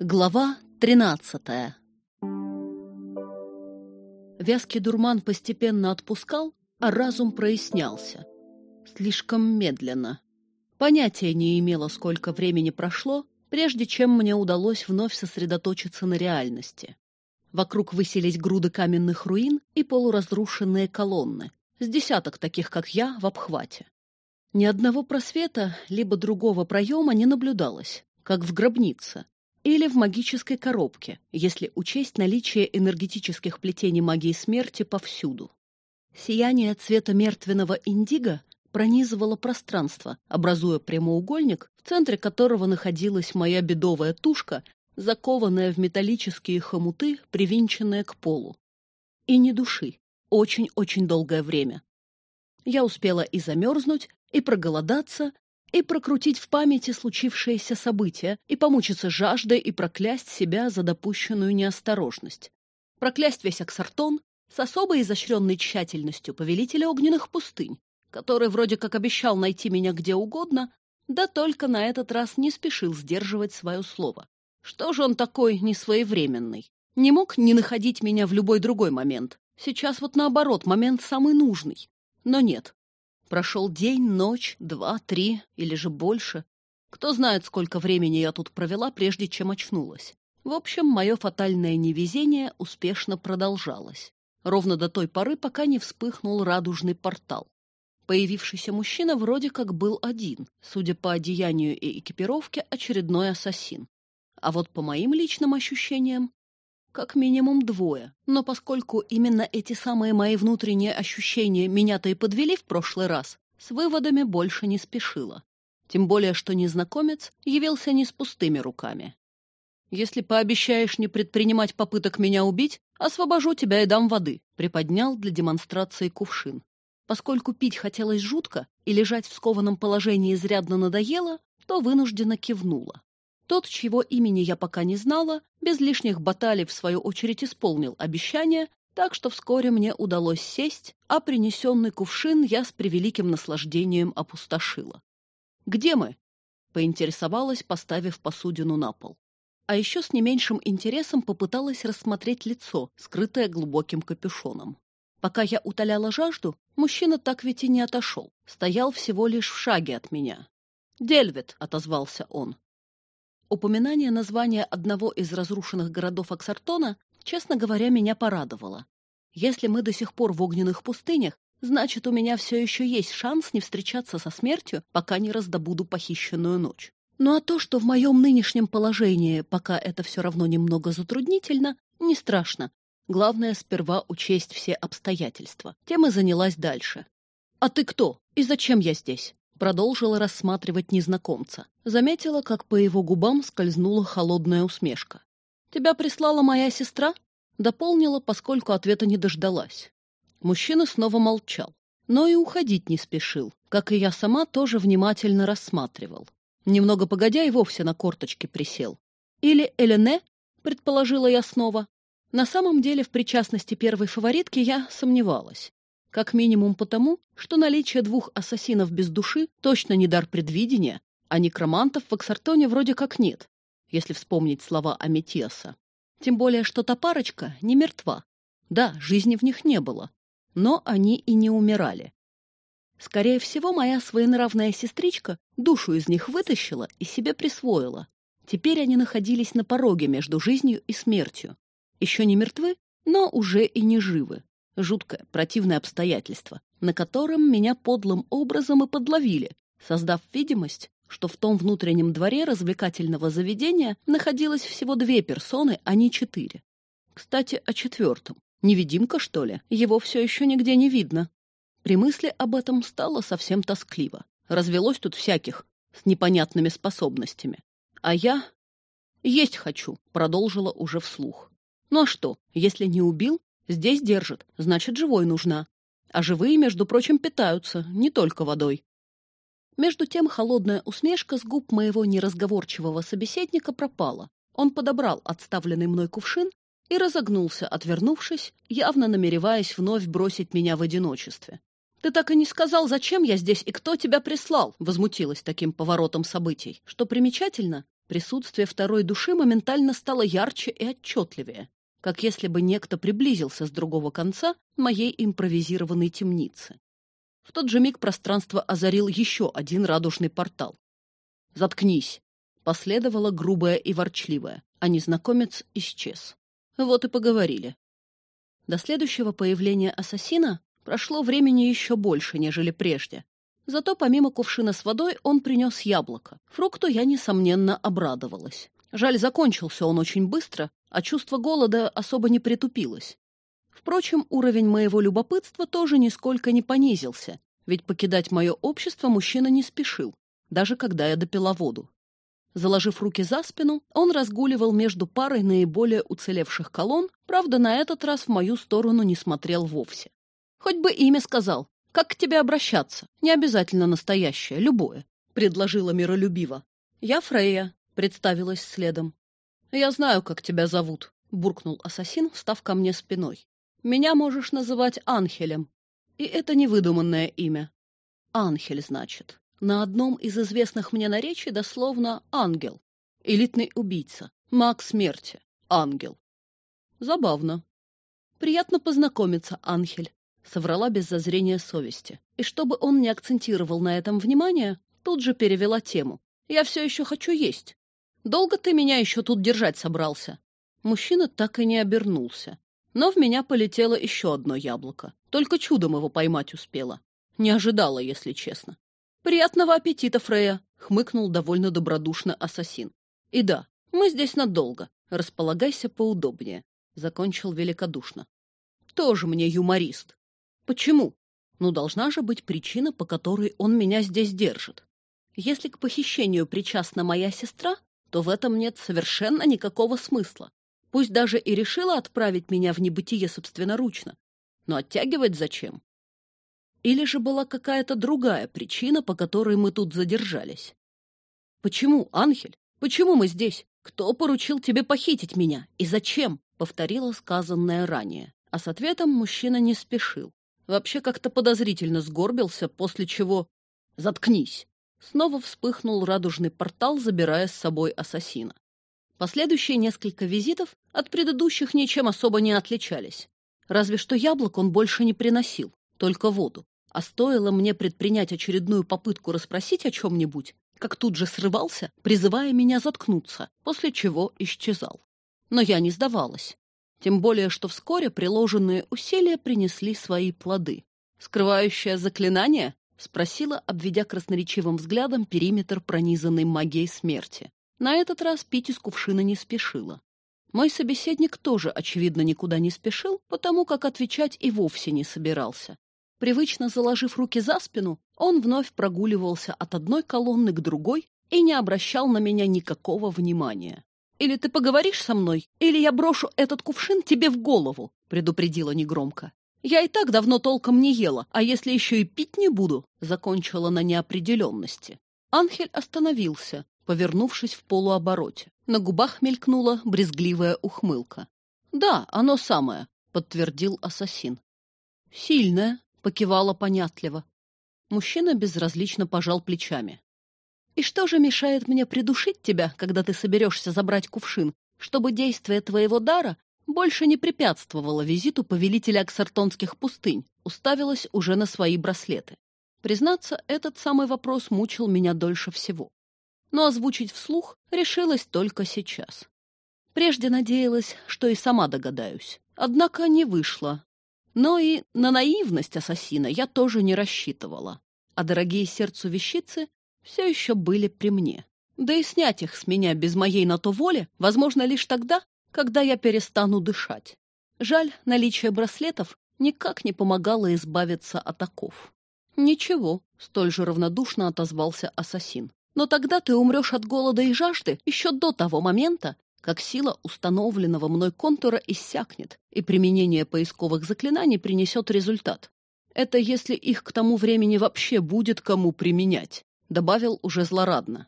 Глава тринадцатая Вязкий дурман постепенно отпускал, а разум прояснялся. Слишком медленно. Понятия не имела, сколько времени прошло, прежде чем мне удалось вновь сосредоточиться на реальности. Вокруг высились груды каменных руин и полуразрушенные колонны, с десяток таких, как я, в обхвате. Ни одного просвета, либо другого проема не наблюдалось, как в гробнице, или в магической коробке, если учесть наличие энергетических плетений магии смерти повсюду. Сияние цвета мертвенного индиго пронизывало пространство, образуя прямоугольник, в центре которого находилась моя бедовая тушка, закованная в металлические хомуты, привинченная к полу. И ни души. Очень-очень долгое время. Я успела и замерзнуть, и проголодаться, и прокрутить в памяти случившееся событие, и помучиться жаждой, и проклясть себя за допущенную неосторожность. Проклясть весь Аксартон с особой изощренной тщательностью повелителя огненных пустынь, который вроде как обещал найти меня где угодно, да только на этот раз не спешил сдерживать свое слово. Что же он такой несвоевременный? Не мог не находить меня в любой другой момент. Сейчас вот наоборот, момент самый нужный. Но нет, Прошел день, ночь, два, три или же больше. Кто знает, сколько времени я тут провела, прежде чем очнулась. В общем, мое фатальное невезение успешно продолжалось. Ровно до той поры, пока не вспыхнул радужный портал. Появившийся мужчина вроде как был один, судя по одеянию и экипировке, очередной ассасин. А вот по моим личным ощущениям, как минимум двое. Но поскольку именно эти самые мои внутренние ощущения меня-то и подвели в прошлый раз, с выводами больше не спешила. Тем более, что незнакомец явился не с пустыми руками. «Если пообещаешь не предпринимать попыток меня убить, освобожу тебя и дам воды», — приподнял для демонстрации кувшин. Поскольку пить хотелось жутко и лежать в скованном положении изрядно надоело, то вынужденно кивнула. Тот, чьего имени я пока не знала, без лишних баталий в свою очередь исполнил обещание, так что вскоре мне удалось сесть, а принесенный кувшин я с превеликим наслаждением опустошила. «Где мы?» — поинтересовалась, поставив посудину на пол. А еще с не меньшим интересом попыталась рассмотреть лицо, скрытое глубоким капюшоном. Пока я утоляла жажду, мужчина так ведь и не отошел, стоял всего лишь в шаге от меня. «Дельвет», — отозвался он, Упоминание названия одного из разрушенных городов Аксартона, честно говоря, меня порадовало. Если мы до сих пор в огненных пустынях, значит, у меня все еще есть шанс не встречаться со смертью, пока не раздобуду похищенную ночь. Ну а то, что в моем нынешнем положении пока это все равно немного затруднительно, не страшно. Главное, сперва учесть все обстоятельства. Тем и занялась дальше. «А ты кто? И зачем я здесь?» Продолжила рассматривать незнакомца. Заметила, как по его губам скользнула холодная усмешка. «Тебя прислала моя сестра?» Дополнила, поскольку ответа не дождалась. Мужчина снова молчал, но и уходить не спешил, как и я сама тоже внимательно рассматривал. Немного погодя и вовсе на корточки присел. Или Элене, предположила я снова. На самом деле в причастности первой фаворитки я сомневалась. Как минимум потому, что наличие двух ассасинов без души точно не дар предвидения, а некромантов в Аксартоне вроде как нет, если вспомнить слова Аметиаса. Тем более, что та парочка не мертва. Да, жизни в них не было, но они и не умирали. Скорее всего, моя своенравная сестричка душу из них вытащила и себе присвоила. Теперь они находились на пороге между жизнью и смертью. Еще не мертвы, но уже и не живы. Жуткое, противное обстоятельство, на котором меня подлым образом и подловили, создав видимость, что в том внутреннем дворе развлекательного заведения находилось всего две персоны, а не четыре. Кстати, о четвертом. Невидимка, что ли? Его все еще нигде не видно. При мысли об этом стало совсем тоскливо. Развелось тут всяких, с непонятными способностями. А я... Есть хочу, продолжила уже вслух. Ну а что, если не убил, Здесь держит, значит, живой нужна. А живые, между прочим, питаются, не только водой. Между тем холодная усмешка с губ моего неразговорчивого собеседника пропала. Он подобрал отставленный мной кувшин и разогнулся, отвернувшись, явно намереваясь вновь бросить меня в одиночестве. «Ты так и не сказал, зачем я здесь и кто тебя прислал?» Возмутилась таким поворотом событий. Что примечательно, Присутствие второй души моментально стало ярче и отчетливее, как если бы некто приблизился с другого конца моей импровизированной темницы. В тот же миг пространство озарил еще один радужный портал. «Заткнись!» — последовало грубое и ворчливое, а незнакомец исчез. Вот и поговорили. До следующего появления ассасина прошло времени еще больше, нежели прежде. Зато помимо кувшина с водой он принес яблоко. Фрукту я, несомненно, обрадовалась. Жаль, закончился он очень быстро, а чувство голода особо не притупилось. Впрочем, уровень моего любопытства тоже нисколько не понизился, ведь покидать мое общество мужчина не спешил, даже когда я допила воду. Заложив руки за спину, он разгуливал между парой наиболее уцелевших колонн, правда, на этот раз в мою сторону не смотрел вовсе. Хоть бы имя сказал. Как к тебе обращаться? Не обязательно настоящее, любое, — предложила миролюбиво. Я Фрейя, — представилась следом. Я знаю, как тебя зовут, — буркнул ассасин, встав ко мне спиной. Меня можешь называть Анхелем. И это невыдуманное имя. Анхель, значит. На одном из известных мне наречий дословно «ангел». Элитный убийца. Маг смерти. Ангел. Забавно. Приятно познакомиться, Анхель. Соврала без зазрения совести. И чтобы он не акцентировал на этом внимание, тут же перевела тему. «Я все еще хочу есть. Долго ты меня еще тут держать собрался?» Мужчина так и не обернулся. Но в меня полетело еще одно яблоко. Только чудом его поймать успела. Не ожидала, если честно. «Приятного аппетита, Фрея!» — хмыкнул довольно добродушно ассасин. «И да, мы здесь надолго. Располагайся поудобнее», — закончил великодушно. «Тоже мне юморист. Почему? Ну, должна же быть причина, по которой он меня здесь держит. Если к похищению причастна моя сестра, то в этом нет совершенно никакого смысла. Пусть даже и решила отправить меня в небытие собственноручно. Но оттягивать зачем? Или же была какая-то другая причина, по которой мы тут задержались? «Почему, Анхель? Почему мы здесь? Кто поручил тебе похитить меня? И зачем?» — повторила сказанное ранее. А с ответом мужчина не спешил. Вообще как-то подозрительно сгорбился, после чего «Заткнись!» Снова вспыхнул радужный портал, забирая с собой ассасина. Последующие несколько визитов от предыдущих ничем особо не отличались. Разве что яблок он больше не приносил, только воду. А стоило мне предпринять очередную попытку расспросить о чем-нибудь, как тут же срывался, призывая меня заткнуться, после чего исчезал. Но я не сдавалась. Тем более, что вскоре приложенные усилия принесли свои плоды. «Скрывающее заклинание?» — спросила, обведя красноречивым взглядом периметр, пронизанный магией смерти. На этот раз пить из кувшина не спешила. Мой собеседник тоже, очевидно, никуда не спешил, потому как отвечать и вовсе не собирался. Привычно заложив руки за спину, он вновь прогуливался от одной колонны к другой и не обращал на меня никакого внимания. «Или ты поговоришь со мной, или я брошу этот кувшин тебе в голову», — предупредила негромко. «Я и так давно толком не ела, а если еще и пить не буду», — закончила на неопределенности. Анхель остановился, повернувшись в полуобороте. На губах мелькнула брезгливая ухмылка. «Да, оно самое», — подтвердил ассасин. «Сильное», покивала понятливо. Мужчина безразлично пожал плечами. «И что же мешает мне придушить тебя, когда ты соберешься забрать кувшин, чтобы действие твоего дара больше не препятствовало визиту повелителя Аксартонских пустынь?» уставилась уже на свои браслеты. Признаться, этот самый вопрос мучил меня дольше всего. Но озвучить вслух решилась только сейчас. Прежде надеялась, что и сама догадаюсь. Однако не вышло, но и на наивность ассасина я тоже не рассчитывала. А дорогие сердцу вещицы все еще были при мне. Да и снять их с меня без моей на то воли возможно лишь тогда, когда я перестану дышать. Жаль, наличие браслетов никак не помогало избавиться от оков. «Ничего», — столь же равнодушно отозвался ассасин. «Но тогда ты умрешь от голода и жажды еще до того момента, как сила установленного мной контура иссякнет, и применение поисковых заклинаний принесет результат. Это если их к тому времени вообще будет кому применять, добавил уже злорадно.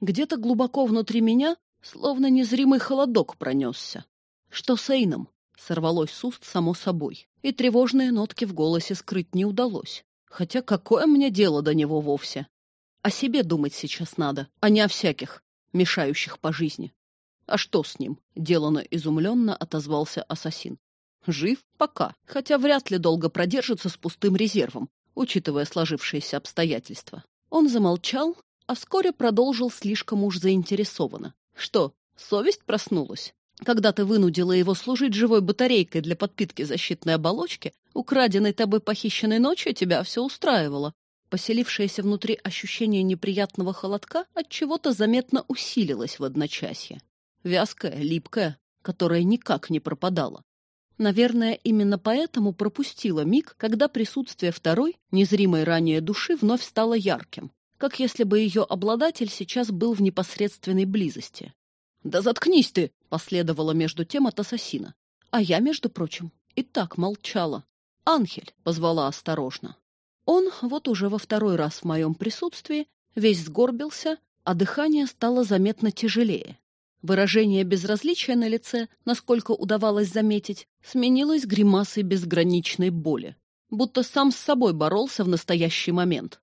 Где-то глубоко внутри меня словно незримый холодок пронесся. Что с Эйном? Сорвалось с уст само собой, и тревожные нотки в голосе скрыть не удалось. Хотя какое мне дело до него вовсе? О себе думать сейчас надо, а не о всяких мешающих по жизни. А что с ним? Делано изумленно отозвался ассасин. Жив пока, хотя вряд ли долго продержится с пустым резервом, учитывая сложившиеся обстоятельства. Он замолчал, а вскоре продолжил слишком уж заинтересованно. Что, совесть проснулась? Когда ты вынудила его служить живой батарейкой для подпитки защитной оболочки, украденной тобой похищенной ночью тебя все устраивало. Поселившееся внутри ощущение неприятного холодка от чего-то заметно усилилось в одночасье. Вязкое, липкое, которое никак не пропадало. Наверное, именно поэтому пропустила миг, когда присутствие второй, незримой ранее души, вновь стало ярким, как если бы ее обладатель сейчас был в непосредственной близости. «Да заткнись ты!» — последовало между тем от ассасина. А я, между прочим, и так молчала. «Анхель!» — позвала осторожно. Он, вот уже во второй раз в моем присутствии, весь сгорбился, а дыхание стало заметно тяжелее. Выражение безразличия на лице, насколько удавалось заметить, сменилось гримасой безграничной боли, будто сам с собой боролся в настоящий момент.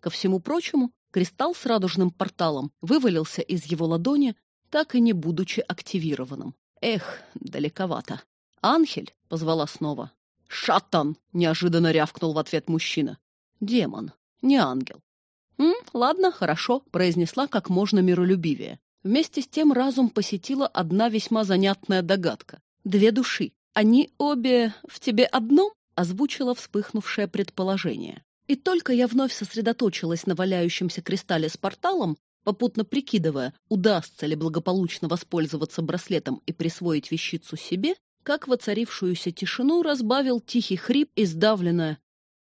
Ко всему прочему, кристалл с радужным порталом вывалился из его ладони, так и не будучи активированным. Эх, далековато. «Анхель!» — позвала снова. «Шаттан!» — неожиданно рявкнул в ответ мужчина. «Демон, не ангел». «М, ладно, хорошо», — произнесла как можно миролюбивее. Вместе с тем разум посетила одна весьма занятная догадка. Две души. Они обе в тебе одном? Озвучила вспыхнувшее предположение. И только я вновь сосредоточилась на валяющемся кристалле с порталом, попутно прикидывая, удастся ли благополучно воспользоваться браслетом и присвоить вещицу себе, как воцарившуюся тишину разбавил тихий хрип и сдавленное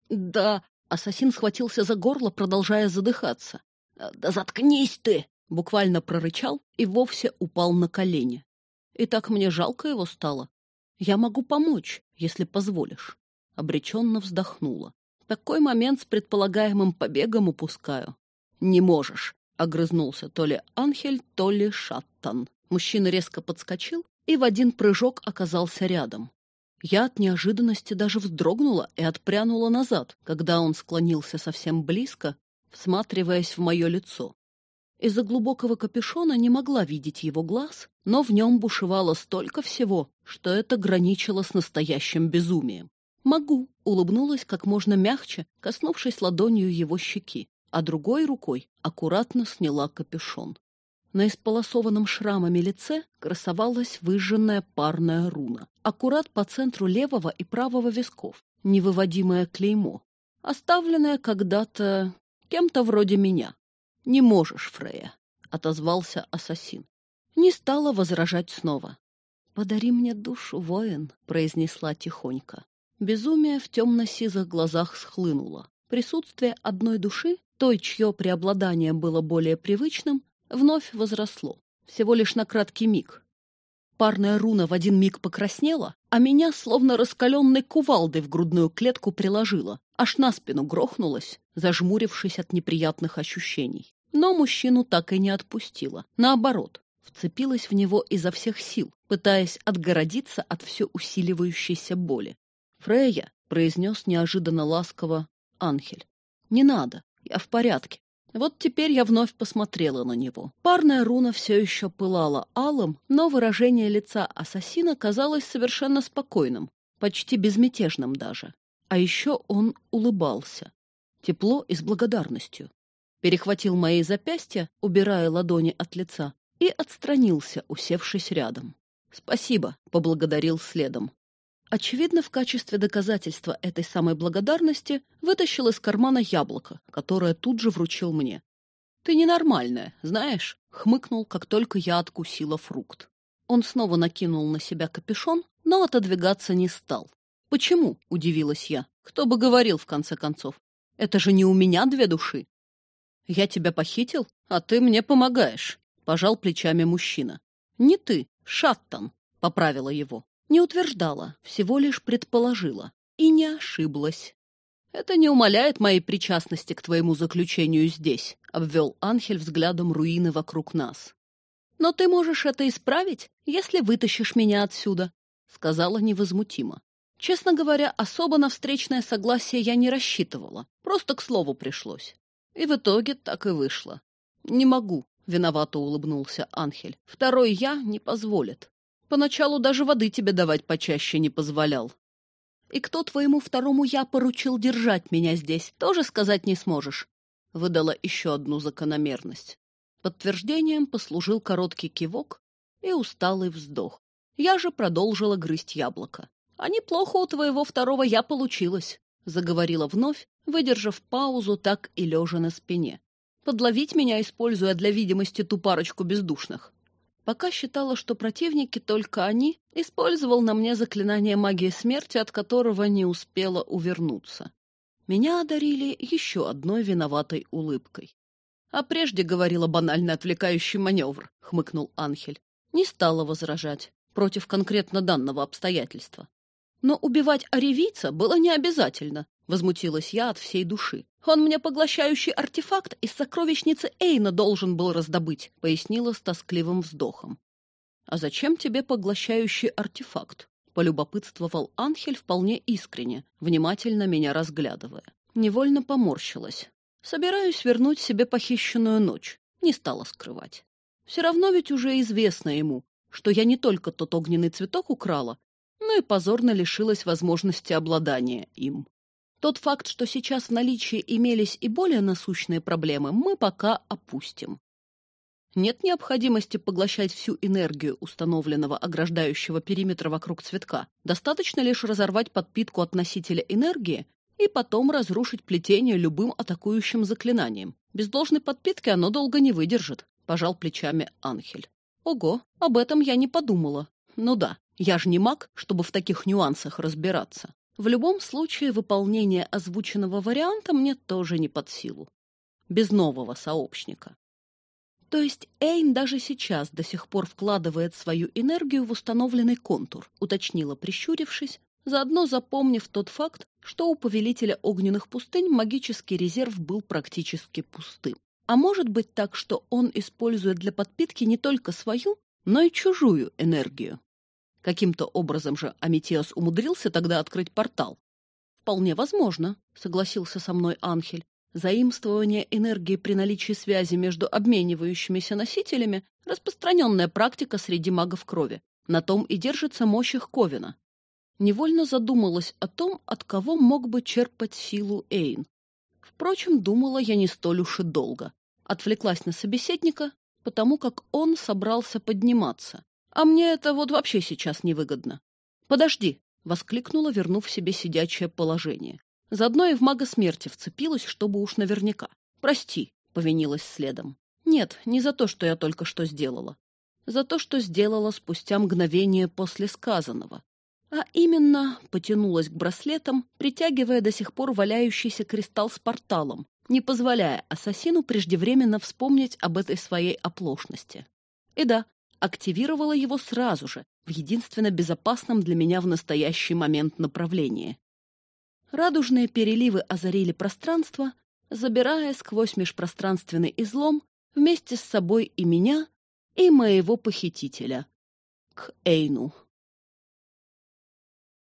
«Да...» Ассасин схватился за горло, продолжая задыхаться. «Да заткнись ты!» Буквально прорычал и вовсе упал на колени. И так мне жалко его стало. Я могу помочь, если позволишь. Обреченно вздохнула. Такой момент с предполагаемым побегом упускаю. Не можешь, огрызнулся то ли Анхель, то ли Шаттан. Мужчина резко подскочил и в один прыжок оказался рядом. Я от неожиданности даже вздрогнула и отпрянула назад, когда он склонился совсем близко, всматриваясь в мое лицо. Из-за глубокого капюшона не могла видеть его глаз, но в нем бушевало столько всего, что это граничило с настоящим безумием. «Могу», — улыбнулась как можно мягче, коснувшись ладонью его щеки, а другой рукой аккуратно сняла капюшон. На исполосованном шрамами лице красовалась выжженная парная руна, аккурат по центру левого и правого висков, невыводимое клеймо, оставленное когда-то кем-то вроде меня. «Не можешь, Фрея», — отозвался ассасин. Не стала возражать снова. «Подари мне душу, воин», — произнесла тихонько. Безумие в темно-сизых глазах схлынуло. Присутствие одной души, той, чье преобладание было более привычным, вновь возросло. Всего лишь на краткий миг. Парная руна в один миг покраснела, а меня словно раскаленной кувалдой в грудную клетку приложила, аж на спину грохнулась, зажмурившись от неприятных ощущений. Но мужчину так и не отпустила. Наоборот, вцепилась в него изо всех сил, пытаясь отгородиться от все усиливающейся боли. «Фрея», — произнес неожиданно ласково Анхель, — «не надо, я в порядке». Вот теперь я вновь посмотрела на него. Парная руна все еще пылала алым, но выражение лица ассасина казалось совершенно спокойным, почти безмятежным даже. А еще он улыбался. Тепло и с благодарностью перехватил мои запястья, убирая ладони от лица, и отстранился, усевшись рядом. «Спасибо», — поблагодарил следом. Очевидно, в качестве доказательства этой самой благодарности вытащил из кармана яблоко, которое тут же вручил мне. «Ты ненормальная, знаешь?» — хмыкнул, как только я откусила фрукт. Он снова накинул на себя капюшон, но отодвигаться не стал. «Почему?» — удивилась я. «Кто бы говорил, в конце концов? Это же не у меня две души. «Я тебя похитил, а ты мне помогаешь», — пожал плечами мужчина. «Не ты, Шаттон», — поправила его. Не утверждала, всего лишь предположила. И не ошиблась. «Это не умаляет моей причастности к твоему заключению здесь», — обвел Анхель взглядом руины вокруг нас. «Но ты можешь это исправить, если вытащишь меня отсюда», — сказала невозмутимо. Честно говоря, особо на встречное согласие я не рассчитывала, просто к слову пришлось. И в итоге так и вышло. «Не могу», —— виновато улыбнулся Анхель. «Второй я не позволит. Поначалу даже воды тебе давать почаще не позволял. И кто твоему второму я поручил держать меня здесь, тоже сказать не сможешь», — выдала еще одну закономерность. Подтверждением послужил короткий кивок и усталый вздох. Я же продолжила грызть яблоко. «А неплохо у твоего второго я получилось», — заговорила вновь, выдержав паузу так и лежа на спине подловить меня, используя для видимости ту парочку бездушных. Пока считала, что противники только они, использовал на мне заклинание магии смерти, от которого не успела увернуться. Меня одарили еще одной виноватой улыбкой. А прежде говорила банальный отвлекающий маневр, хмыкнул Анхель. Не стала возражать против конкретно данного обстоятельства. Но убивать оревийца было не обязательно, возмутилась я от всей души. Он мне поглощающий артефакт из сокровищницы Эйна должен был раздобыть, пояснила с тоскливым вздохом. А зачем тебе поглощающий артефакт? полюбопытствовал Анхель вполне искренне, внимательно меня разглядывая. Невольно поморщилась. Собираюсь вернуть себе похищенную ночь. Не стала скрывать. Все равно ведь уже известно ему, что я не только тот огненный цветок украла, но и позорно лишилась возможности обладания им. Тот факт, что сейчас в наличии имелись и более насущные проблемы, мы пока опустим. Нет необходимости поглощать всю энергию установленного ограждающего периметра вокруг цветка. Достаточно лишь разорвать подпитку от носителя энергии и потом разрушить плетение любым атакующим заклинанием. Без должной подпитки оно долго не выдержит, пожал плечами Анхель. Ого, об этом я не подумала. Ну да, я же не маг, чтобы в таких нюансах разбираться. В любом случае, выполнение озвученного варианта мне тоже не под силу. Без нового сообщника. То есть Эйн даже сейчас до сих пор вкладывает свою энергию в установленный контур, уточнила, прищурившись, заодно запомнив тот факт, что у повелителя огненных пустынь магический резерв был практически пустым. А может быть так, что он использует для подпитки не только свою, но и чужую энергию. Каким-то образом же Аметеос умудрился тогда открыть портал. «Вполне возможно», — согласился со мной Анхель. Заимствование энергии при наличии связи между обменивающимися носителями — распространенная практика среди магов крови. На том и держится мощь их Ковина. Невольно задумалась о том, от кого мог бы черпать силу Эйн. Впрочем, думала я не столь уж и долго. Отвлеклась на собеседника, потому как он собрался подниматься. А мне это вот вообще сейчас невыгодно. Подожди, воскликнула, вернув себе сидячее положение. Заодно и в мага смерти вцепилась, чтобы уж наверняка. Прости, повинилась следом. Нет, не за то, что я только что сделала. За то, что сделала спустя мгновение после сказанного. А именно потянулась к браслетам, притягивая до сих пор валяющийся кристалл с порталом, не позволяя ассасину преждевременно вспомнить об этой своей оплошности. И да, активировала его сразу же, в единственно безопасном для меня в настоящий момент направлении. Радужные переливы озарили пространство, забирая сквозь межпространственный излом вместе с собой и меня, и моего похитителя. К Эйну.